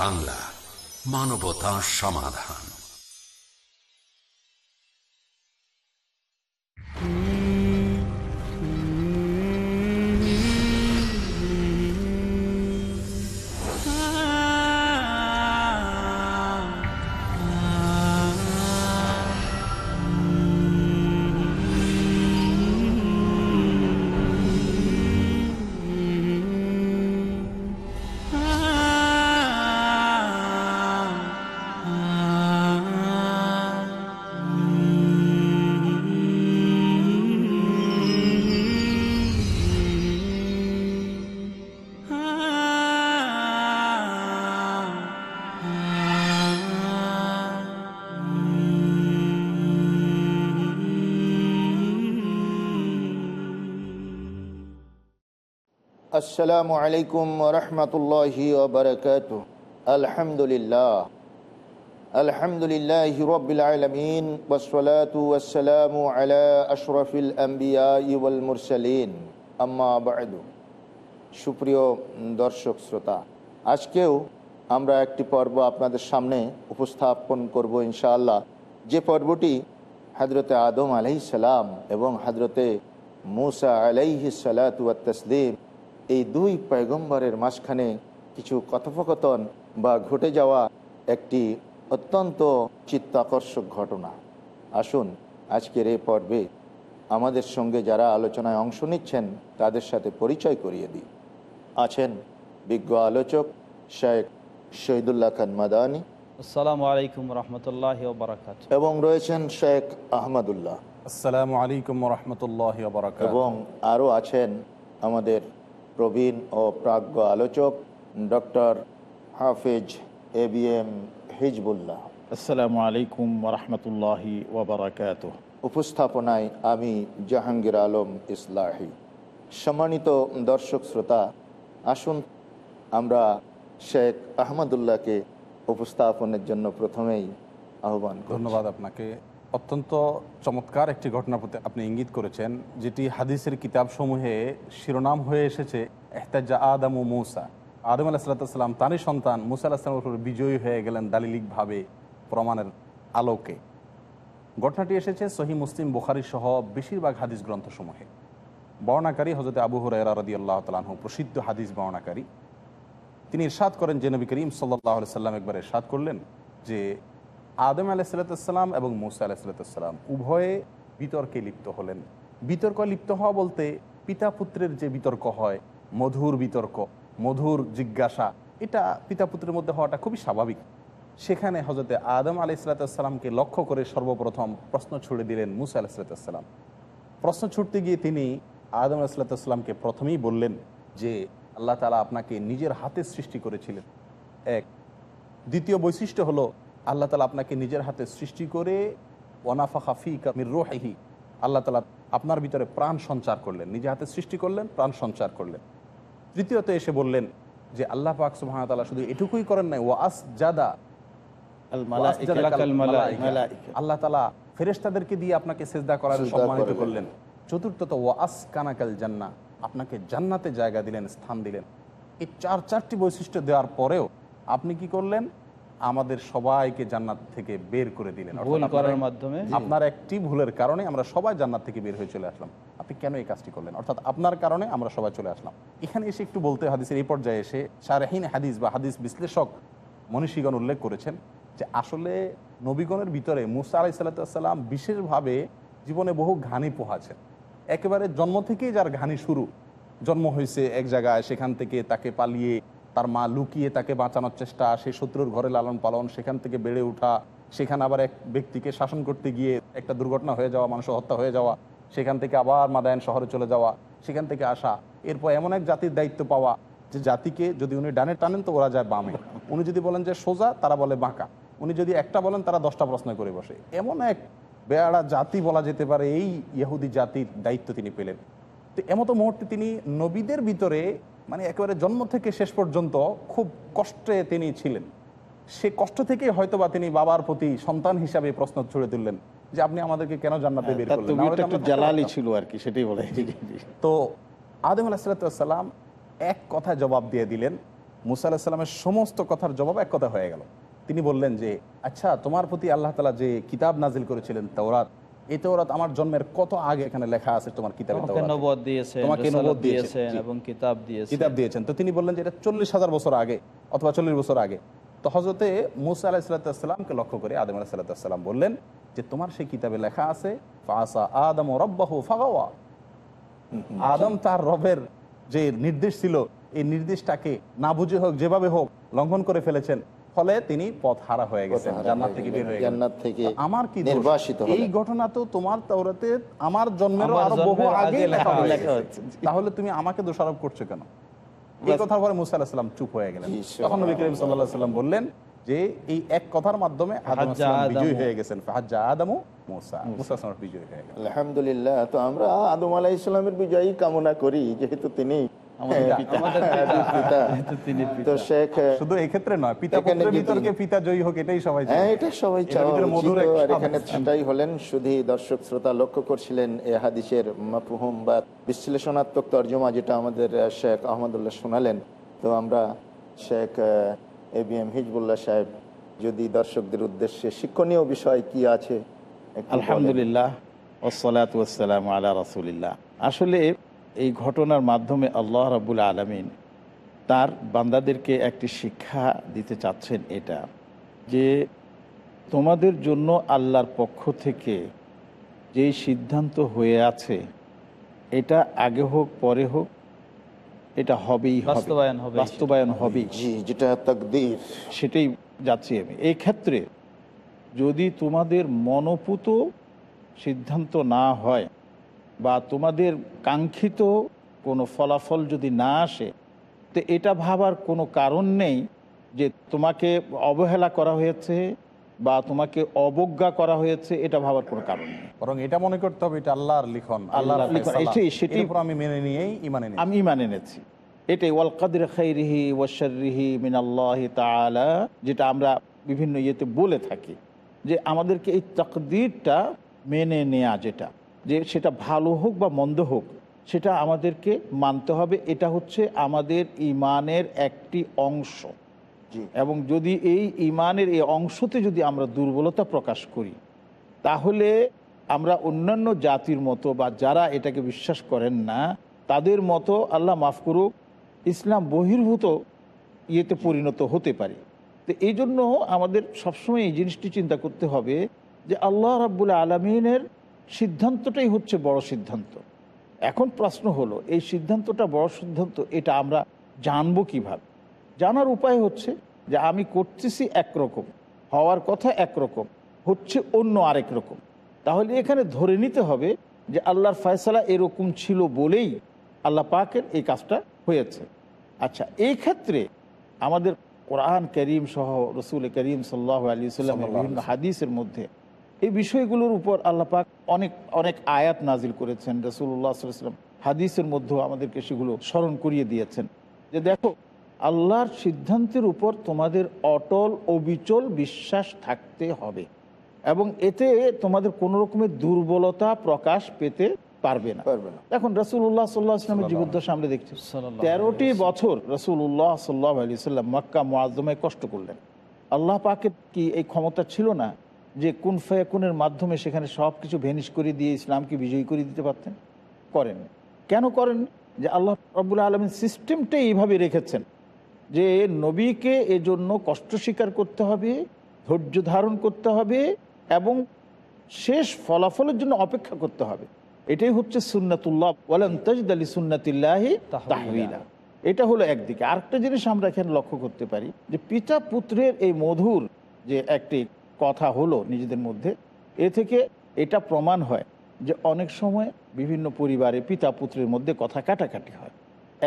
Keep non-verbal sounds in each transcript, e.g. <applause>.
বাংলা মানবতা সমাধান। আসসালামু আলাইকুম রহমতুল্লাহি আলহামদুলিল্লাহ। আলহামদুলিল্লাহ রবিল আলমিন ওসলাতু আশরফিল আম্বিয়া মুরসালিন। আম্মা সুপ্রিয় দর্শক শ্রোতা, আজকেও আমরা একটি পর্ব আপনাদের সামনে উপস্থাপন করব ইনশাআল্লাহ। যে পর্বটি হজরতে আদম আলহি এবং হজরতে মুসা আলাইহি সালাতু তসলিম এই দুই পয়গম্বরের মাঝখানে কিছু কথোপকথন বা ঘটে যাওয়া একটি অত্যন্ত চিত্তাকর্ষক ঘটনা। আসুন আজকের এই পর্বে আমাদের সঙ্গে যারা আলোচনায় অংশ নিচ্ছেন তাদের সাথে পরিচয় করিয়ে দিই। আছেন বিজ্ঞ আলোচক শেখ শহীদুল্লাহ খান মাদানী আসসালামু আলাইকুম রহমতুল্লাহ বারাকাত এবং রয়েছেন শেখ আহমদুল্লাহ। আসসালামু আলাইকুম রহমতুল্লাহ এবং আরও আছেন আমাদের প্রবীণ ও প্রাজ্ঞ আলোচক doctor Hafiz A B M Hizbullah. আসসালামু আলাইকুম রহমতুল্লাহি ওবরাকাত উপস্থাপনায় আমি জাহাঙ্গীর আলম ইসলাহি। সম্মানিত দর্শক শ্রোতা আসুন আমরা শেখ আহমদুল্লাহকে উপস্থাপনের জন্য প্রথমেই আহ্বান ধন্যবাদ আপনাকে। অত্যন্ত চমৎকার একটি প্রতি আপনি ইঙ্গিত করেছেন, যেটি হাদিসের কিতাবসমূহে শিরোনাম হয়ে এসেছে, এহতাজা আদম ও মৌসা। আদম আলাহিসাল্লাম তারই সন্তান, মুসা আলাহিসামের উপর বিজয়ী হয়ে গেলেন দালিলিকভাবে প্রমাণের আলোকে। ঘটনাটি এসেছে সহি মুসলিম বুখারি সহ বেশিরভাগ হাদিস গ্রন্থসমূহে। বর্ণাকারী হজরত আবু হুরাইরা রদি আল্লাহ তালাহ প্রসিদ্ধ হাদিস বর্ণাকারী। তিনি ইরশাদ করেন যে নবী করিম সাল্লাহ সাল্লাম একবার ইরশাদ করলেন যে আদম আলাহিসাল্লাম এবং মুসা আলাহিসাল্লাম উভয়ে বিতর্কে লিপ্ত হলেন। বিতর্ক লিপ্ত হওয়া বলতে পিতা পুত্রের যে বিতর্ক হয়, মধুর বিতর্ক, মধুর জিজ্ঞাসা, এটা পিতা পুত্রের মধ্যে হওয়াটা খুবই স্বাভাবিক। সেখানে হজরতে আদম আলাইসালাতামকে লক্ষ্য করে সর্বপ্রথম প্রশ্ন ছুড়ে দিলেন মুসা আলাহিসাল্লাম প্রশ্ন ছুটতে গিয়ে তিনি আদম আলাহিসাল্লামকে প্রথমেই বললেন যে, আল্লাহ তালা আপনাকে নিজের হাতে সৃষ্টি করেছিলেন। এক। দ্বিতীয় বৈশিষ্ট্য হলো আল্লাহ তালা আপনাকে নিজের হাতে সৃষ্টি করে ওয়ানাফা হাফি কামির রোহাহি। আল্লাহ তালা আপনার ভিতরে প্রাণ সঞ্চার করলেন নিজে হাতে সৃষ্টি করলেন প্রাণ সঞ্চার করলেন। তৃতীয়ত এসে বললেন যে আল্লাহ পাক সুহামতাল্লাহ শুধু এটুকুই করেন নাই ওয়াস জাদা আল্লাহ তালা ফেরেস্তাদেরকে দিয়ে আপনাকে সেজদা করার সম্মানিত করলেন। করলেন। চতুর্থত ওয়াস কানাকাল জান্না আপনাকে জান্নাতে জায়গা দিলেন স্থান দিলেন। এই চার চারটি বৈশিষ্ট্য দেওয়ার পরেও আপনি কি করলেন? আমাদের সবাইকে জান্নাত থেকে বের করে দিলেন। ভুল আপনার করার মাধ্যমে? আপনার একটি ভুলের কারণে আমরা সবাই জান্নাত থেকে বের হয়ে চলে আসলাম। আপনি কেন এই কাজটি করলেন? অর্থাৎ আপনার কারণে আমরা সবাই চলে আসলাম। এখানে এসে একটু বলতে হাদিসের এই পর্যায়ে এসে সারেহীন হাদিস বা হাদিস বিশ্লেষক মনীষীগণ উল্লেখ করেছেন যে আসলে নবীগণের ভিতরে মুসা আলাই সাল্লাতাম বিশেষভাবে জীবনে বহু ঘানি পোহাছেন। একেবারে জন্ম থেকেই যার ঘানি শুরু। জন্ম হয়েছে এক জায়গায় সেখান থেকে তাকে পালিয়ে তার মা লুকিয়ে তাকে বাঁচানোর চেষ্টা, সেই শত্রুর ঘরে লালন পালন, সেখান থেকে বেড়ে ওঠা, সেখানে আবার এক ব্যক্তিকে শাসন করতে গিয়ে একটা দুর্ঘটনা হয়ে যাওয়া মানুষ হত্যা হয়ে যাওয়া, সেখান থেকে আবার মাদায়ন শহরে চলে যাওয়া, সেখান থেকে আসা, এরপর এমন এক জাতির দায়িত্ব পাওয়া যে জাতিকে যদি উনি ডানে টানেন তো ওরা যায় বামে। উনি যদি বলেন যে সোজা, তারা বলে বাঁকা। উনি যদি একটা বলেন, তারা দশটা প্রশ্ন করে বসে। এমন এক বেয়ারা জাতি বলা যেতে পারে, এই ইহুদি জাতির দায়িত্ব তিনি পেলেন। তো এমতো মুহূর্তে তিনি নবীদের ভিতরে মানে একেবারে জন্ম থেকে শেষ পর্যন্ত খুব কষ্টে তিনি ছিলেন। সে কষ্ট থেকে হয়তোবা তিনি বাবার প্রতি সন্তান হিসাবে প্রশ্ন ছুড়ে তুললেন যে আপনি আমাদেরকে কেন জান্নাতে বের করলেন? জালালি ছিল আর কি সেটাই বলে। তো আদম আলাহিসাল্লাম এক কথায় জবাব দিয়ে দিলেন। মুসা আলাহিসাল্লামের সমস্ত কথার জবাব এক কথা হয়ে গেল। তিনি বললেন যে আচ্ছা তোমার প্রতি আল্লাহ তালা যে কিতাব নাজিল করেছিলেন তওরাত এই আমার জন্মের কত আগে এখানে লেখা আছে তোমার কিতাবে নবদ দিয়েছেন তোমাকে রিসালাত দিয়েছেন, দিয়েছেন এবং কিতাব দিয়েছেন। কিতাব দিয়েছেন। তো তিনি বললেন যে এটা চল্লিশ হাজার বছর আগে অথবা চল্লিশ বছর আগে। তো হজরতে মুসা আলাহ সাল্লাতামকে লক্ষ্য করে আদম আলাহ সাল্লাতাম বললেন যে তোমার সেই কিতাবে লেখা আছে ফাসা আদম রব্বাহু ফাগাওয়া। আদম তার রবের যে নির্দেশ ছিল এই নির্দেশটাকে না বুঝে হোক যেভাবে হোক লঙ্ঘন করে ফেলেছেন। ফলে তিনি পথ হারা হয়ে গেছেন জান্নাত থেকে বের হয়ে জান্নাত থেকে আমার কি নির্বাসিত। এই ঘটনা তো তোমার তাওরাতে আমার জন্মেরও আরও বহু আগে লেখা হয়ে। হচ্ছে। তাহলে তুমি আমাকে দোষারোপ করছ কেন? এই কথার পরে মুসা আলাহিসাল্লাম চুপ হয়ে গেলেন। তখন নবী করিম সাল্লাহ সাল্লাম বললেন যে এই এক কথার মাধ্যমে বিজয়ী হয়ে গেছেন। ফাহাজ্জা আদামু মুসা। মুসা। আসলাম বিজয়ী হয়ে গেলেন। আলহামদুলিল্লাহ তো আমরা আদম আলাহ ইসলামের বিজয়ী কামনা করি যেহেতু তিনি আমাদের হ্যাঁ। <laughs> তো শেখ শুধু এই নয় পিতা পুত্রের যদি- পিতা জয়ী হোক এটাই সবাই হ্যাঁ এটা সবাই এটার চাওয়া ভিতরে উচিত। মধুর এক আর এখানে সেটাই হলেন শুধু দর্শক শ্রোতা লক্ষ্য করছিলেন এ হাদিসের মাফহুম বা বিশ্লেষণাত্মক তর্জমা যেটা আমাদের শেখ আহমদুল্লাহ শোনালেন। তো আমরা Sheikh A B M Hizbullah সাহেব যদি দর্শকদের উদ্দেশ্যে শিক্ষণীয় বিষয় কি আছে। আলহামদুলিল্লাহ ওসলাত ওসালাম আলা রাসুলিল্লাহ। আসলে এই ঘটনার মাধ্যমে আল্লাহ রাবুল আলমিন তার বান্দাদেরকে একটি শিক্ষা দিতে চাচ্ছেন এটা যে তোমাদের জন্য আল্লাহর পক্ষ থেকে যেই সিদ্ধান্ত হয়ে আছে এটা আগে হোক পরে হোক এটা হবেই হবে। বাস্তবায়ন হবেই। সেটা। বাস্তবায়ন হবেই। জি যেটা তকদির। সেটাই যাচ্ছি আমি। এই ক্ষেত্রে যদি তোমাদের মনোপুত সিদ্ধান্ত না হয় বা তোমাদের কাঙ্ক্ষিত কোনো ফলাফল যদি না আসে তো এটা ভাবার কোনো কারণ নেই যে তোমাকে অবহেলা করা হয়েছে বা তোমাকে অবজ্ঞা করা হয়েছে এটা ভাবার কোনো কারণ নেই। বরং এটা মনে করতে হবে এটা আল্লাহর লিখন আল্লাহর লিখন। উপর আমি মেনে নিয়েই ইমানে আমি মানে এনেছি। এটাই ওয়াল কাদির খাইরিহি ওয়াশারিহি মিনাল্লাহি তাআলা যেটা আমরা বিভিন্ন ইয়েতে বলে থাকি যে আমাদেরকে এই তকদিরটা মেনে নেয়া যেটা। যে সেটা ভালো হোক বা মন্দ হোক সেটা আমাদেরকে মানতে হবে। এটা হচ্ছে আমাদের ইমানের একটি অংশ। এবং যদি এই ইমানের এই অংশতে যদি আমরা দুর্বলতা প্রকাশ করি তাহলে আমরা অন্যান্য জাতির মতো বা যারা এটাকে বিশ্বাস করেন না তাদের মতো আল্লাহ মাফ করুক ইসলাম বহির্ভূত ইয়েতে পরিণত হতে পারে। তো এই জন্য আমাদের সবসময় এই জিনিসটি চিন্তা করতে হবে যে আল্লাহ রাব্বুল আলমিনের সিদ্ধান্তটাই হচ্ছে বড় সিদ্ধান্ত। এখন প্রশ্ন হলো এই সিদ্ধান্তটা বড় সিদ্ধান্ত এটা আমরা জানব কীভাবে? জানার উপায় হচ্ছে যে আমি করতেছি একরকম হওয়ার কথা একরকম হচ্ছে অন্য আরেক রকম। তাহলে এখানে ধরে নিতে হবে যে আল্লাহর ফয়সালা এরকম ছিল বলেই আল্লাহ পাকের এই কাজটা হয়েছে। আচ্ছা এই ক্ষেত্রে আমাদের কোরআন করিম সহ রসুল করিম সাল্লাহ আলী সাল্লামের বিভিন্ন হাদিসের মধ্যে এই বিষয়গুলোর উপর আল্লাহ পাক অনেক অনেক আয়াত নাজিল করেছেন রসুল্লাহ সাল্লাম হাদিসের মধ্যেও আমাদেরকে সেগুলো স্মরণ করিয়ে দিয়েছেন। যে দেখো আল্লাহর সিদ্ধান্তের উপর তোমাদের অটল অবিচল বিশ্বাস থাকতে হবে এবং এতে তোমাদের কোনো রকমের দুর্বলতা প্রকাশ পেতে পারবে না। এখন রসুল্লাহ সাল্লাহ আসলামের জীবদ্দশা আমরা দেখছি। তেরোটি বছর রসুল্লাহ সাল্লাহ আলি সাল্লাম মক্কা মোয়াজ্জমায় কষ্ট করলেন। আল্লাহ পাকের কি এই ক্ষমতা ছিল না? যে কোন ফয়াকুনের মাধ্যমে সেখানে সব কিছু ভেনিশ করে দিয়ে ইসলামকে বিজয়ী করে দিতে পারতেন? করেন কেন করেন যে আল্লাহ রবুল্লা আলমীর সিস্টেমটাই এইভাবে রেখেছেন যে নবীকে এজন্য কষ্ট স্বীকার করতে হবে, ধৈর্য ধারণ করতে হবে এবং শেষ ফলাফলের জন্য অপেক্ষা করতে হবে। এটাই হচ্ছে সুন্নাতুল্লাহ। ওয়ালান তাজিদ আলী সুন্নাতিল্লাহি এটা হলো একদিকে। আরেকটা জিনিস আমরা এখানে লক্ষ্য করতে পারি যে পিতা পুত্রের এই মধুর যে একটি কথা হলো নিজেদের মধ্যে, এ থেকে এটা প্রমাণ হয় যে অনেক সময় বিভিন্ন পরিবারে পিতা পুত্রের মধ্যে কথা কাটাকাটি হয়।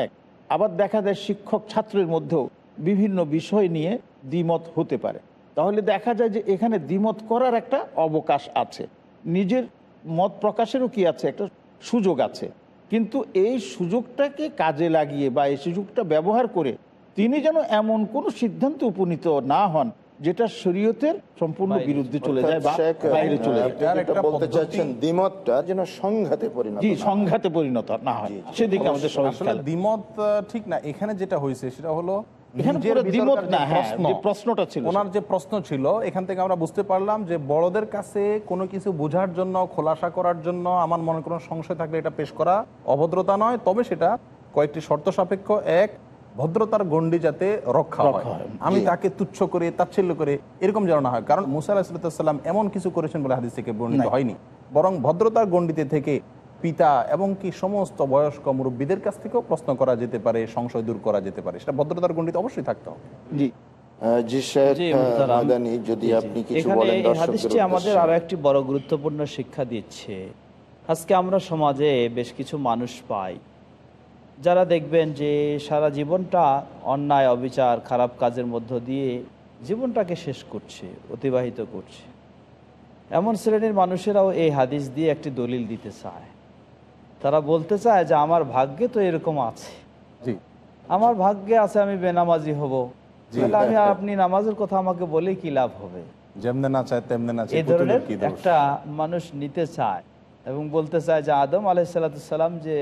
এক, আবার দেখা যায় শিক্ষক ছাত্রের মধ্যেও বিভিন্ন বিষয় নিয়ে দ্বিমত হতে পারে। তাহলে দেখা যায় যে এখানে দ্বিমত করার একটা অবকাশ আছে। নিজের মত প্রকাশেরও কি আছে? একটা সুযোগ আছে। কিন্তু এই সুযোগটাকে কাজে লাগিয়ে বা এই সুযোগটা ব্যবহার করে তিনি যেন এমন কোনো সিদ্ধান্ত উপনীত না হন যেটা শরীয়তের সম্পূর্ণ বিরুদ্ধে চলে যায় বা বাইরে চলে যায়। আপনি এটার যেটা একটা বলতে চাচ্ছেন দ্বিমতটা যেন সংঘাতে পরিণত জি সংঘাতে পরিণত না হয়। সেদিকে আমাদের সবাই দ্বিমত ঠিক না। এখানে যেটা হয়েছে সেটা হলো এখানে নিজের পুরো দ্বিমত ভিতরকার যে না, হ্যাঁ, প্রশ্ন, যে প্রশ্নটা ছিল ওনার যে প্রশ্ন ছিল এখান থেকে আমরা বুঝতে পারলাম যে বড়দের কাছে কোনো কিছু বোঝার জন্য খোলাসা করার জন্য আমার মনে কোনো সংশয় থাকলে এটা পেশ করা অভদ্রতা নয়। তবে সেটা কয়েকটি শর্ত সাপেক্ষ। এক ভদ্রতার গণ্ডি যাতে রক্ষা হয়। আমি তাকে তুচ্ছ করে তাচ্ছিল্য করে এরকম যেন না হয়। কারণ মুসা আলাহিসাল্লাম এমন কিছু করেছেন বলে হাদিস থেকে বর্ণিত হয়নি। বরং ভদ্রতার গণ্ডিতে থেকে পিতা এবং কি সমস্ত বয়স্ক মুরব্বীদের কাছ থেকেও প্রশ্ন করা যেতে পারে সংশয় দূর করা যেতে পারে। সেটা ভদ্রতার গণ্ডিতে অবশ্যই থাকতে হবে। জি। আমাদের। আরও একটি বড় গুরুত্বপূর্ণ শিক্ষা দিচ্ছে। আজকে আমরা সমাজে বেশ কিছু মানুষ পাই। যারা দেখবেন যে সারা জীবনটা অন্যায় অবিচার খারাপ কাজের মধ্য দিয়ে জীবনটাকে শেষ করছে অতিবাহিত করছে। এমন শ্রেণির মানুষেরাও এই হাদিস দিয়ে একটি দলিল দিতে চায়। তারা বলতে চায় যে আমার ভাগ্যে তো এরকম আছে। আমার ভাগ্যে আছে আমি বেনামাজি হব। তাহলে আমি আপনি নামাজের কথা আমাকে বলে কি লাভ হবে? যেমনে না চায় তেমনে না চায় এই ধরনের? একটা মানুষ নিতে চায়। এবং বলতে চায় যে আদম আলাইসালাম যে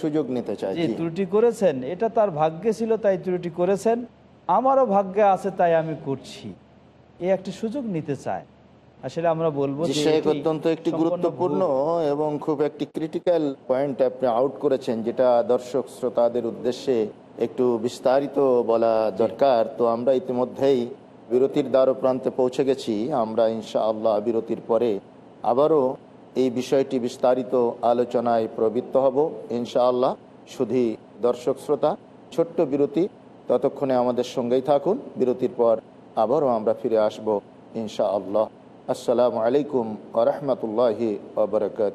সুযোগ নিতে চায়। যে ত্রুটি করেছেন এটা তার ভাগ্যে ছিল তাই ত্রুটি করেছেন। আমারও ভাগ্যে আছে তাই আমি করছি। এই একটি সুযোগ নিতে চায়। আসলে আমরা বলব অত্যন্ত একটি গুরুত্বপূর্ণ এবং খুব একটি ক্রিটিক্যাল পয়েন্ট আপনি আউট করেছেন যেটা দর্শক শ্রোতাদের উদ্দেশ্যে একটু বিস্তারিত বলা দরকার। তো আমরা ইতিমধ্যেই বিরতির দ্বার প্রান্তে পৌঁছে গেছি। আমরা ইনশা আল্লাহ বিরতির পরে আবারও এই বিষয়টি বিস্তারিত আলোচনায় প্রবৃত্ত হব। ইনশাআল্লাহ, শুধু দর্শক শ্রোতা, ছোট্ট বিরতি। ততক্ষণে আমাদের সঙ্গেই থাকুন। বিরতির পর আবারও আমরা ফিরে আসব, ইনশাআল্লাহ। আসসালামু আলাইকুম আরহামতুল্লাহি ওবরাকাত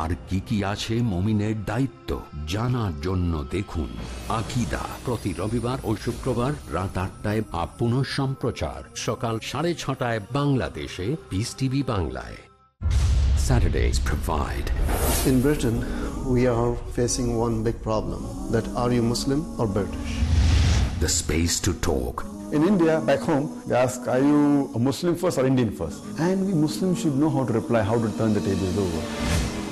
আর কি কি আছে মমিনের দায়িত্ব জানার জন্য দেখুন আকিদা প্রতি রবিবার ও শুক্রবার রাত আটটায় আপন সম্প্রচার সকাল সাড়ে ছটায় বাংলাদেশে পিস টিভি বাংলায় Saturdays provide In Britain, we are facing one big problem that are you Muslim or British? the space to talk In India, back home, they ask, are you a Muslim first or Indian first? And we Muslims should know how to reply, how to turn the tables over.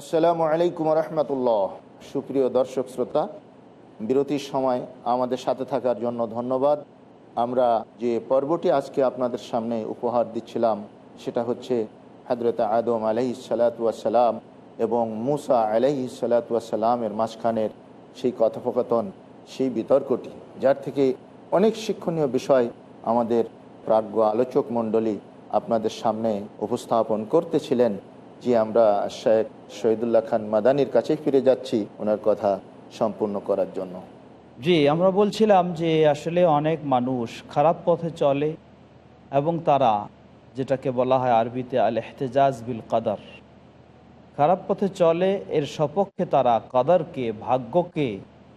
আসসালামু আলাইকুম রহমতুল্লাহ। সুপ্রিয় দর্শক শ্রোতা, বিরতির সময় আমাদের সাথে থাকার জন্য ধন্যবাদ। আমরা যে পর্বটি আজকে আপনাদের সামনে উপহার দিচ্ছিলাম, সেটা হচ্ছে হজরত আদম আলহি সালাতাম এবং মুসা আলহি সালাতামের মাঝখানের সেই কথোপকথন, সেই বিতর্কটি, যার থেকে অনেক শিক্ষণীয় বিষয় আমাদের প্রাজ্ঞ আলোচক মণ্ডলী আপনাদের সামনে উপস্থাপন করতেছিলেন। যে আমরা শেখ শহীদুল্লাহ খান মাদানির কাছে ফিরে যাচ্ছি ওনার কথা সম্পূর্ণ করার জন্য। জি আমরা বলছিলাম যে আসলে অনেক মানুষ খারাপ পথে চলে এবং তারা যেটাকে বলা হয় আরবিতে আল এহতেজাজ বিল কাদার। খারাপ পথে চলে এর সপক্ষে তারা কাদারকে ভাগ্যকে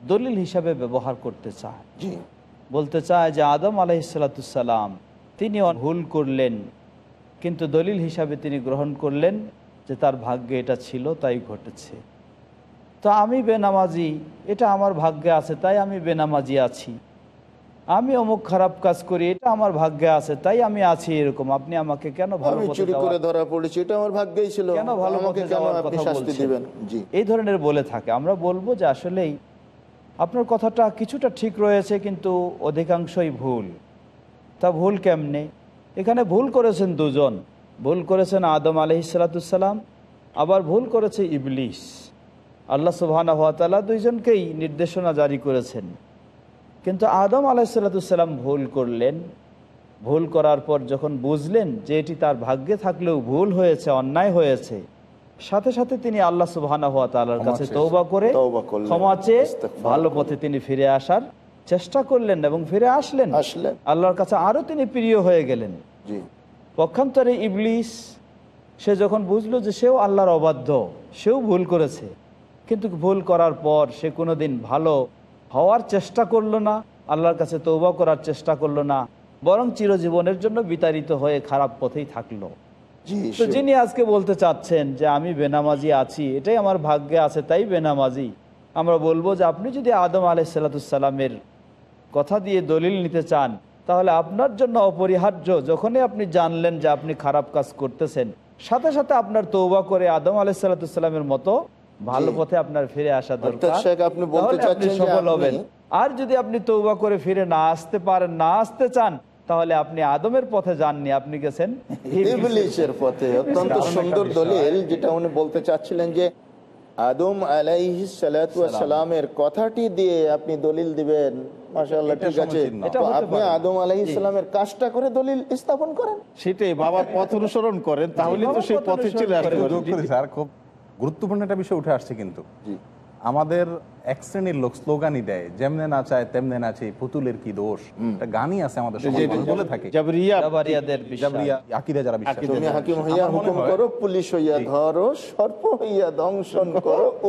দলিল হিসাবে ব্যবহার করতে চায়। জি। বলতে চায় যে আদম আলাইসালাতুসাল্লাম তিনি ভুল করলেন কিন্তু দলিল হিসাবে তিনি গ্রহণ করলেন যে তার ভাগ্যে এটা ছিল তাই ঘটেছে। তো আমি বেনামাজি এটা আমার ভাগ্যে আছে তাই আমি বেনামাজি আছি। আমি অমুক খারাপ কাজ করি এটা আমার ভাগ্যে আছে তাই আমি আছি এরকম। আপনি আমাকে কেন ভালো চুরি করে ধরা পড়েছি এটা আমার ভাগ্যেই ছিল। কেন ভালো পথে যাওয়ার কথা বলছেন? এই ধরনের বলে থাকে। আমরা বলব যে আসলেই আপনার কথাটা কিছুটা ঠিক রয়েছে কিন্তু অধিকাংশই ভুল। তা ভুল কেমনে? এখানে ভুল করেছেন দুজন। ভুল করেছেন আদম আলহিসাল্লাম আবার ভুল করেছে ইবলিস। আল্লাহ সুবহানা হাত দুইজনকেই নির্দেশনা জারি করেছেন। কিন্তু আদম আলাহিসাল্লাম ভুল করলেন। ভুল করার পর যখন বুঝলেন যে এটি তার ভাগ্যে থাকলেও ভুল হয়েছে অন্যায় হয়েছে সাথে সাথে তিনি আল্লাহ সুবহানা হাত তালার কাছে তৌবা করে ক্ষমা চেয়ে ভালো পথে তিনি ফিরে আসার চেষ্টা করলেন এবং ফিরে আসলেন। আল্লাহর কাছে আরও তিনি প্রিয় হয়ে গেলেন। পক্ষান্তরে ইবলিস সে যখন বুঝলো যে সেও আল্লাহর অবাধ্য সেও ভুল করেছে। কিন্তু ভুল করার পর সে কোনোদিন ভালো হওয়ার চেষ্টা করল না আল্লাহর কাছে তৌবা করার চেষ্টা করল না বরং চিরজীবনের জন্য বিতাড়িত হয়ে খারাপ পথেই থাকল। তো যিনি আজকে বলতে চাচ্ছেন যে আমি বেনামাজি আছি এটাই আমার ভাগ্যে আছে তাই বেনামাজি। আমরা বলব যে আপনি যদি আদম আলাইসাল্লাতুসাল্লামের কথা দিয়ে দলিল নিতে চান তাহলে আপনার জন্য অপরিহার্য যখনই আপনি জানলেন যে আপনি খারাপ কাজ করতেছেন সাথে সাথে আপনার তৌবা করে আদম আলাইসাল্লাতুসাল্লামের মতো ভালো পথে আপনার ফিরে আসা দরকার। আপনি সফল হবেন। আর যদি আপনি তৌবা করে ফিরে না আসতে পারেন না আসতে চান তাহলে আপনি আদমের পথে যাননি আপনি গেছেন পথে। অত্যন্ত সুন্দর দলিল যেটা উনি বলতে চাচ্ছিলেন যে আদম আলাইহি সালামের কথাটি দিয়ে আপনি দলিল দিবেন। মাশাআল্লাহ ঠিক আছে। এটা আপনি আদম আলাইহিস সালামের কাজটা করে দলিল স্থাপন করেন। সেটাই বাবার পথ অনুসরণ করেন তাহলে তো সেই পথে চলে আসবে। স্যার খুব গুরুত্বপূর্ণ একটা বিষয় উঠে আসছে কিন্তু। জি। আমাদের এক শ্রেণির লোক স্লোগানই দেয় যেমনে না চায় তেমনে নাচে পুতুলের কি দোষ? একটা গানই আছে আমাদের বলে থাকে। যারা। হাকিম করো পুলিশ হইয়া ধরো সর্প হইয়া দংশন <laughs> করো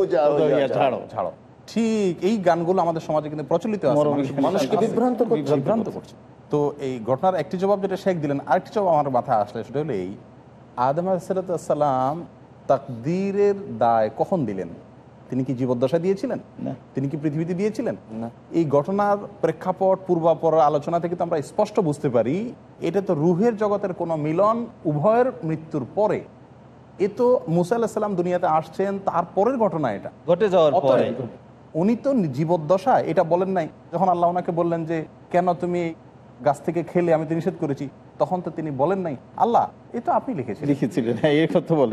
হইয়া। ছাড়ো ঠিক এই গানগুলো আমাদের সমাজে কিন্তু প্রচলিত আছে। মানুষ- মানুষকে বিভ্রান্ত করছে। বিভ্রান্ত করছে। তো এই ঘটনার একটি জবাব যেটা শেখ দিলেন আরেকটি জবাব আমার মাথায় আসলে সেটা হলো এই আদম সালাম তাকদীরের দায় কখন দিলেন? তিনি কি জীবদ্দশা দিয়েছিলেন? তিনি কি পৃথিবীতে দিয়েছিলেন? এই ঘটনার প্রেক্ষাপট পূর্বাপর আলোচনা থেকে তো আমরা স্পষ্ট বুঝতে পারি এটা তো রুহের জগতের কোনো মিলন উভয়ের মৃত্যুর পরে। এ তো মুসা আল্লাহ দুনিয়াতে আসছেন তারপরের ঘটনা এটা। ঘটে যাওয়ার পরে। উনি তো জীবদ্দশা এটা বলেন নাই। যখন আল্লাহ ওনাকে বললেন যে কেন তুমি গাছ থেকে খেলে? আমি তো নিষেধ করেছি। তখন তো তিনি বলেন নাই আল্লাহ এ তো আপনি লিখেছেন লিখেছিলেন হ্যাঁ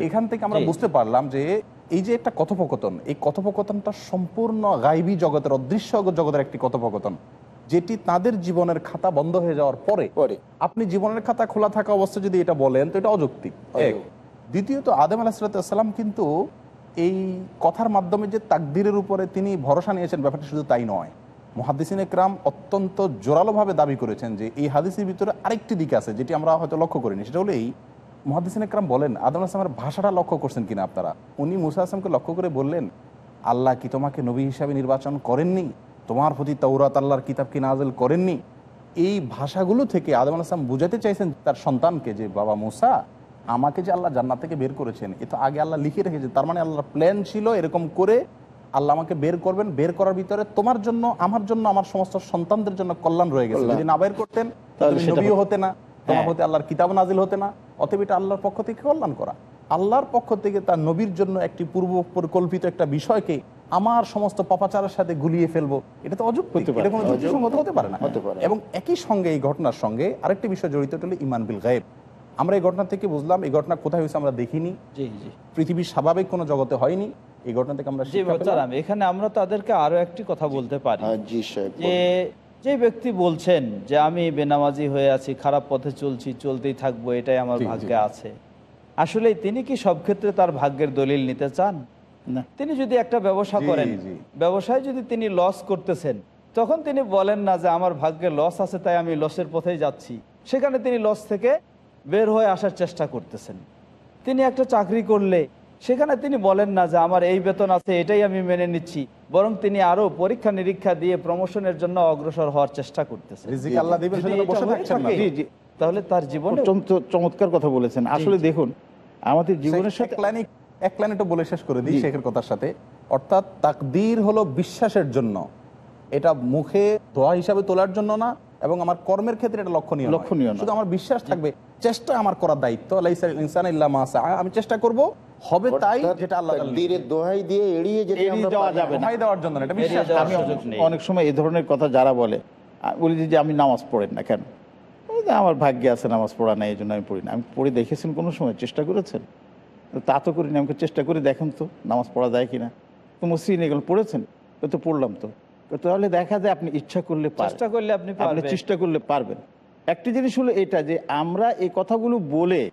এখান থেকে আমরা বুঝতে পারলাম যে এই যে একটা কথোপকথন এই কথোপকথনটা সম্পূর্ণ গাইবী জগতের অদৃশ্য জগতের একটি কথোপকথন যেটি তাদের জীবনের খাতা বন্ধ হয়ে যাওয়ার পরে আপনি জীবনের খাতা খোলা থাকা অবস্থায় যদি এটা বলেন তো এটা অযৌক্তিক। দ্বিতীয়ত আদম আলাহিসাল্লাম কিন্তু এই কথার মাধ্যমে যে তাকদিরের উপরে তিনি ভরসা নিয়েছেন ব্যাপারটা শুধু তাই নয়। মহাদিসিন একরাম অত্যন্ত জোরালোভাবে দাবি করেছেন যে এই হাদিসের ভিতরে আরেকটি দিক আছে যেটি আমরা হয়তো লক্ষ্য করিনি। সেটা হলো এই মহাদিসিন একরাম বলেন, আদম আসলামের ভাষাটা লক্ষ্য করছেন কিনা আপনারা? উনি মুসা আসলামকে লক্ষ্য করে বললেন, আল্লাহ কি তোমাকে নবী হিসাবে নির্বাচন করেননি? তোমার প্রতি তৌরাত আল্লাহর কিতাব কি নাজেল করেননি? এই ভাষাগুলো থেকে আদম আসলাম বুঝাতে চাইছেন তার সন্তানকে যে, বাবা মুসা, আমাকে যে আল্লাহ জান্নাত থেকে বের করেছেন, এ তো আগে আল্লাহ লিখে রেখেছে তার মানে আল্লাহর প্ল্যান ছিল এরকম করে আল্লাহ আমাকে বের করবেন বের করার ভিতরে তোমার জন্য আমার জন্য আমার সমস্ত সন্তানদের জন্য কল্যাণ রয়ে গেছে। যদি না বের করতেন তুমি নবীও হতে না তোমার হ্যাঁ। হতে আল্লাহর কিতাব নাজিল হতে না অতএব এটা আল্লাহর পক্ষ থেকে কল্যাণ করা। আল্লাহর পক্ষ থেকে তার নবীর জন্য একটি পূর্ব পরিকল্পিত একটা বিষয়কে আমার সমস্ত পাপাচারের সাথে গুলিয়ে ফেলব এটা তো অযুক্তি হতে পারে এটা কোনো না। যুক্তিসঙ্গত হতে পারে না। হতে পারে। না। এবং একই সঙ্গে এই ঘটনার সঙ্গে আরেকটি বিষয় জড়িত হলো ইমান বিল গায়েব। আমরা এই ঘটনা থেকে বুঝলাম এই ঘটনা কোথায় হয়েছে আমরা দেখিনি। পৃথিবীর স্বাভাবিক কোনো জগতে হয়নি। এই ঘটনা থেকে আমরা এখানে আমরা তাদেরকে আরও একটি কথা বলতে পারি। হ্যাঁ, জি যে যে ব্যক্তি বলছেন যে আমি বেনামাজি হয়ে আছি খারাপ পথে চলছি চলতেই থাকব এটাই আমার। ভাগ্যে আছে। আসলে তিনি কি সব ক্ষেত্রে তার ভাগ্যের দলিল নিতে চান? না। তিনি যদি একটা ব্যবসা করেন জি। ব্যবসায় যদি তিনি লস করতেছেন তখন তিনি বলেন না যে আমার ভাগ্যে লস আছে তাই আমি লসের পথেই যাচ্ছি। সেখানে তিনি লস থেকে বের হয়ে আসার চেষ্টা করতেছেন। তিনি একটা চাকরি করলে সেখানে তিনি বলেন না যে আমার এই বেতন আছে এটাই আমি মেনে নিচ্ছি। বরং তিনি আরও পরীক্ষা নিরীক্ষা দিয়ে প্রমোশনের জন্য অগ্রসর হওয়ার চেষ্টা করতেছেন। তাহলে তার জীবনে চমৎকার কথা বলেছেন। আসলে দেখুন আমাদের জীবনের সাথে এক লাইনে বলে শেষ করে দিই। শেখের কথার সাথে। অর্থাৎ তাকদীর হলো বিশ্বাসের জন্য। এটা মুখে দোয়া হিসাবে তোলার জন্য না এবং আমার কর্মের ক্ষেত্রে এটা লক্ষণীয় লক্ষণীয় শুধু আমার বিশ্বাস থাকবে চেষ্টা আমার করার দায়িত্ব। ইনসান ইল্লা। আমি চেষ্টা করব হবে তাই যেটা আল্লাহ তাকদীরের দোহাই দিয়ে এড়িয়ে যেতে আমরা যাওয়া যাবে না। না। দেওয়ার জন্য এটা বিশ্বাস আমি। অনেক সময় এই ধরনের কথা যারা বলে আমি বলি যে আমি নামাজ পড়েন না কেন? আমার ভাগ্যে আছে নামাজ পড়া নাই এই জন্য আমি পড়ি না। আমি পড়ে দেখেছেন কোনো সময় চেষ্টা করেছেন? তো তা তো করিনি আমাকে চেষ্টা করে দেখেন তো নামাজ পড়া যায় কিনা। তো মসৃণ এগুলো পড়েছেন? তো তো পড়লাম তো। তাহলে দেখা যায় আপনি ইচ্ছা করলে চেষ্টা করলে আপনি আপনি চেষ্টা করলে পারবেন। একটি জিনিস হলো এটা যে আমরা এই কথাগুলো বলে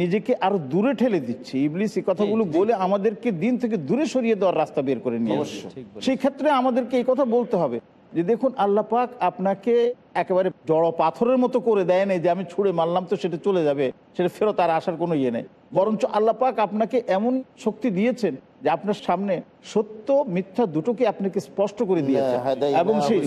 নিজেকে আরও দূরে ঠেলে দিচ্ছে। ইবলিস এই কথাগুলো বলে আমাদেরকে দিন থেকে দূরে সরিয়ে দেওয়ার রাস্তা বের করে নিয়ে আসছে সেই ক্ষেত্রে আমাদেরকে এই কথা বলতে হবে যে দেখুন আল্লাহ পাক আপনাকে একেবারে জড় পাথরের মতো করে দেয় নাই যে আমি ছুঁড়ে মারলাম তো সেটা চলে যাবে সেটা ফেরত আর আসার কোনো ইয়ে নেই। বরঞ্চ আল্লাহ পাক আপনাকে এমন শক্তি দিয়েছেন যে আপনার সামনে সত্য মিথ্যা দুটোকে আপনাকে স্পষ্ট করে দিয়েছেন? এবং সেই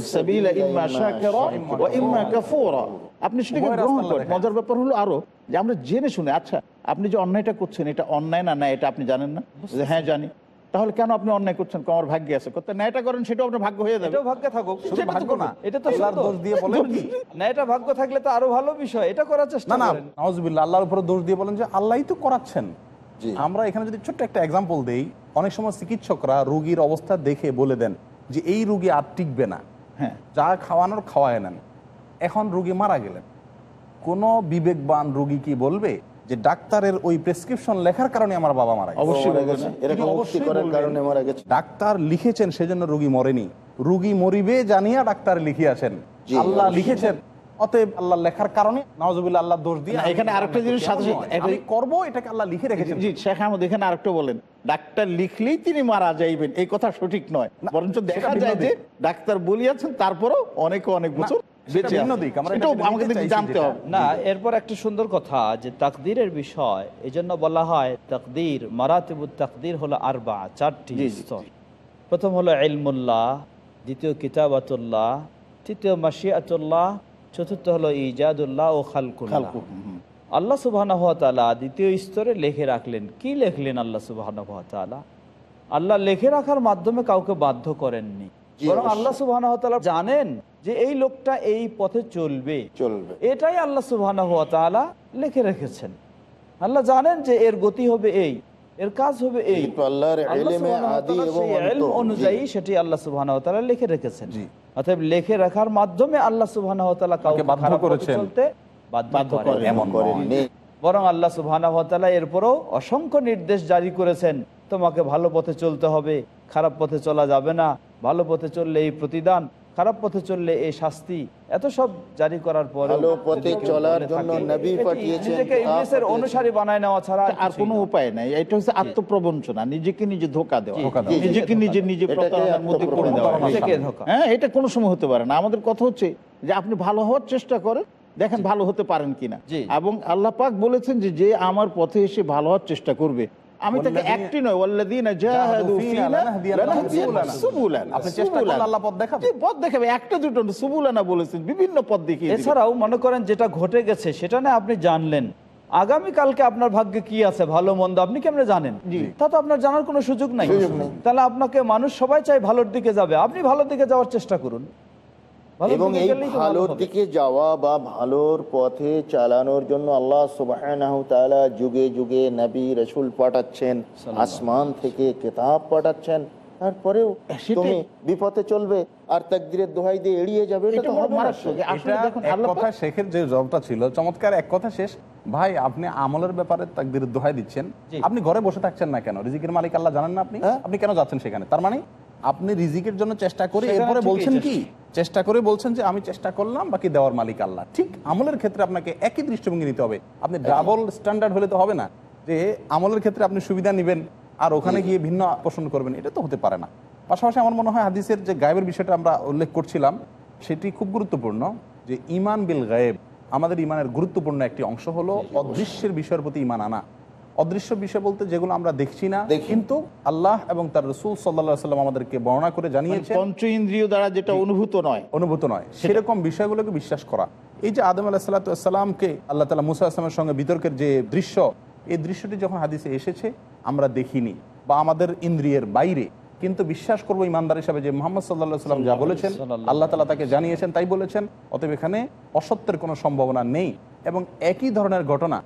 আপনি সেটাকে গ্রহণ করেন? মজার ব্যাপার হলো আরও যে আমরা জেনে শুনে আচ্ছা আপনি যে অন্যায়টা করছেন এটা অন্যায় না না এটা আপনি জানেন না? যে হ্যাঁ জানি। তাহলে কেন আপনি অন্যায় করছেন? আমার ভাগ্যে আছে। করতে ন্যায়টা করেন সেটাও আপনার ভাগ্য হয়ে যাবে। এটাও ভাগ্যে থাকুক। শুধু ভাগ্য না এটা তো আল্লাহর দোষ দিয়ে বলেন কি না এটা ভাগ্য থাকলে তো আরও ভালো বিষয়। এটা করার চেষ্টা না না করেন। আল্লাহর উপরে দোষ দিয়ে বলেন যে আল্লাহই তো করাচ্ছেন। আমরা এখানে যদি ছোট্ট একটা এক্সাম্পল দেই অনেক সময় চিকিৎসকরা রোগীর অবস্থা দেখে বলে দেন যে এই রুগী আর টিকবে না। হ্যাঁ। যা খাওয়ানোর খাওয়ায় নেন। এখন রুগী মারা গেলেন। কোন বিবেকবান রুগী কি বলবে যে ডাক্তারের ওই প্রেসক্রিপশন লেখার কারণে আমার বাবা মারা গেছে? অবশ্যই মারা গেছে। এরকম অবশ্যই করার কারণে মারা গেছে। ডাক্তার লিখেছেন সেজন্য রুগী মরেনি। রুগী মরিবে জানিয়া ডাক্তার লিখিয়াছেন। আল্লাহ লিখেছেন। অতএব আল্লাহ লেখার কারণে নওয়াজুবিল্লাহ আল্লাহ দোষ দিয়ে এখানে আরেকটা জিনিস সাথে সাথে- করব এটাকে আল্লাহ লিখে রেখেছেন। জি শেখ আহমদ এখানে আরেকটা বলেন। ডাক্তার লিখলেই তিনি মারা যাইবেন এই কথা সঠিক নয়। বরঞ্চ দেখা যায় যে ডাক্তার বলিয়াছেন তারপরও অনেকে অনেক বছর না এরপর একটা সুন্দর কথা যে তাকদীরের বিষয় এই জন্য বলা হয় তাকদীর মারাতিবুত তাকদীর হলো আরবা চারটি স্তর। প্রথম হলো ইলমুল্লাহ দ্বিতীয় কিতাবাতুল্লাহ তৃতীয় মাসিয়াতুল্লাহ চতুর্থ হলো ইজাদুল্লাহ ও খালকুল্লাহ। আল্লাহ সুবাহ দ্বিতীয় স্তরে লেখে রাখলেন। কি লেখলেন আল্লাহ সুবাহ আল্লাহ লেখে রাখার মাধ্যমে কাউকে বাধ্য করেননি। বরং আল্লাহ সুবাহ জানেন যে এই লোকটা এই পথে চলবে। চলবে। এটাই আল্লাহ সুবাহ লেখে রেখেছেন। আল্লাহ জানেন যে এর গতি হবে এই এর কাজ হবে এই। অনুযায়ী সেটি আল্লাহ সুবহান লিখে রেখেছেন। অতএব লিখে রাখার মাধ্যমে আল্লাহ সুবাহ কাউকে বাধ্য খারাপ পথে করেছেন। চলতে বরং আল্লাহ সুবাহ এরপরও অসংখ্য নির্দেশ জারি করেছেন। তোমাকে ভালো পথে চলতে হবে খারাপ পথে চলা যাবে না। ভালো পথে চললে এই প্রতিদান খারাপ পথে চললে এই শাস্তি এত সব জারি করার পরে ভালো পথে চলার জন্য নবী পাঠিয়েছেন, নিজেকে কিতাব ইংলিশের পাঠিয়েছেন। অনুসারী বানায় নেওয়া ছাড়া আর কোনো উপায় নাই এটা হচ্ছে আত্মপ্রবঞ্চনা নিজেকে নিজে ধোকা দেওয়া। নিজেকে নিজে নিজে প্রতারণার মধ্যে পড়ে দেওয়া। হ্যাঁ এটা কোনো সময় হতে পারে না। আমাদের কথা হচ্ছে যে আপনি ভালো হওয়ার চেষ্টা করেন দেখেন ভালো হতে পারেন কিনা। এবং আল্লাহ পাক বলেছেন যে যে আমার পথে এসে ভালো হওয়ার চেষ্টা করবে আমি তাকে একটি নয় ওয়াল্লাযীনা জাহাদু ফীনা লানাহদিয়ান্নাহুম সুবুলানা। আপনি চেষ্টা করলে আল্লাহ পথ দেখাবে। পথ দেখাবে। একটা দুটো সুবুলানা বলেছেন বিভিন্ন পথ দেখিয়ে এছাড়াও মনে করেন যেটা ঘটে গেছে সেটা না আপনি জানলেন। আগামী কালকে আপনার ভাগ্যে কি আছে ভালো মন্দ আপনি কেমনে জানেন? তা তো আপনার জানার কোনো সুযোগ নাই। তাহলে আপনাকে মানুষ সবাই চাই ভালোর দিকে যাবে। আপনি ভালোর দিকে যাওয়ার চেষ্টা করুন। এবং এই ভালোর দিকে যাওয়া বা ভালোর পথে চালানোর জন্য আল্লাহ সুবহানাহু তাআলা যুগে যুগে নবী রসুল পাঠাচ্ছেন আসমান থেকে কিতাব পাঠাচ্ছেন। তারপরেও তুমি বিপথে চলবে আর তাকদিরের দোহাই দিয়ে এড়িয়ে যাবে কথা শেখের যে জবটা ছিল চমৎকার এক কথা শেষ। ভাই আপনি আমলের ব্যাপারে তাকদির দোহাই দিচ্ছেন। আপনি ঘরে বসে থাকছেন না কেন? রিজিকের মালিক আল্লাহ জানেন না আপনি? আপনি কেন যাচ্ছেন সেখানে? তার মানে আপনি রিজিকের জন্য চেষ্টা করে এরপরে বলছেন কি? চেষ্টা করে বলছেন যে আমি চেষ্টা করলাম বাকি দেওয়ার মালিক আল্লাহ। ঠিক আমলের ক্ষেত্রে আপনাকে একই দৃষ্টিভঙ্গি নিতে হবে। আপনি ডাবল স্ট্যান্ডার্ড হলে তো হবে না। যে আমলের ক্ষেত্রে আপনি সুবিধা নেবেন আর ওখানে গিয়ে ভিন্ন পোষণ করবেন এটা তো হতে পারে না। পাশাপাশি আমার মনে হয় হাদিসের যে গায়েবের বিষয়টা আমরা উল্লেখ করছিলাম সেটি খুব গুরুত্বপূর্ণ যে ইমান বিল গায়েব আমাদের ইমানের গুরুত্বপূর্ণ একটি অংশ হলো অদৃশ্যের বিষয়ের প্রতি ইমান আনা। অদৃশ্য বিষয় বলতে যেগুলো আমরা দেখছি না কিন্তু আল্লাহ এবং তার রসুল সাল্লাহ সাল্লাম আমাদেরকে বর্ণনা করে জানিয়েছেন। পঞ্চ ইন্দ্রিয় দ্বারা যেটা অনুভূত নয়। অনুভূত নয়। সেরকম বিষয়গুলোকে বিশ্বাস করা। এই যে আদম আলাহ সাল্লাতামকে আল্লাহ তালা মুসা আসলামের সঙ্গে বিতর্কের যে দৃশ্য এই দৃশ্যটি যখন হাদিসে এসেছে আমরা দেখিনি বা আমাদের ইন্দ্রিয়ের বাইরে। কিন্তু বিশ্বাস করব ইমানদার হিসাবে যে মোহাম্মদ সাল্লাহ সাল্লাম যা বলেছেন আল্লাহ তালা তাকে জানিয়েছেন তাই বলেছেন। অতএব এখানে অসত্যের কোনো সম্ভাবনা নেই। এবং একই ধরনের ঘটনা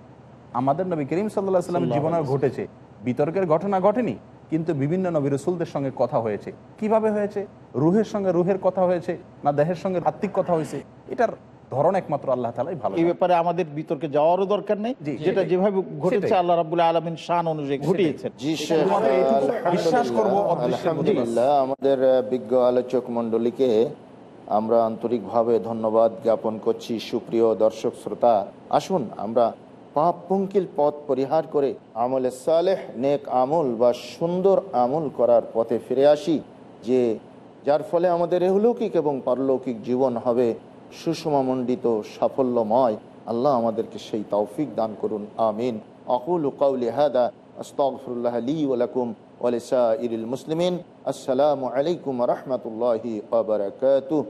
আমাদের নবী করিম সাল্লাহ সাল্লামের জীবনে ঘটেছে। বিতর্কের ঘটনা ঘটেনি কিন্তু বিভিন্ন নবী রসুলদের সঙ্গে কথা হয়েছে। কীভাবে হয়েছে? রুহের সঙ্গে রুহের কথা হয়েছে না দেহের সঙ্গে আত্মিক কথা হয়েছে? এটার ধরন একমাত্র আল্লাহ তালাই ভালো এই ব্যাপারে আমাদের বিতর্কে যাওয়ারও দরকার নেই। যেটা যেভাবে ঘটেছে আল্লাহ রাবুল্লাহ আলমিন শান অনুযায়ী ঘটিয়েছেন। বিশ্বাস। আলহামদুলিল্লাহ। আমাদের বিজ্ঞ আলোচক মণ্ডলীকে আমরা আন্তরিকভাবে ধন্যবাদ জ্ঞাপন করছি। সুপ্রিয় দর্শক শ্রোতা আসুন আমরা পাপ পঙ্কিল পথ পরিহার করে আমলে সালেহ, নেক আমল বা সুন্দর আমল করার পথে ফিরে আসি, যে যার ফলে আমাদের এহলৌকিক এবং পারলৌকিক জীবন হবে সুষমামণ্ডিত, সাফল্যময়। আল্লাহ আমাদেরকে সেই তৌফিক দান করুন, আমিন। আকুল কাউলি হাদা, আস্তগফিরুল্লাহ লি ওয়া লাকুম ওয়া লিসাইরিল মুসলিমিন। আসসালামু আলাইকুম রাহমাতুল্লাহি ওয়া বারাকাতুহু।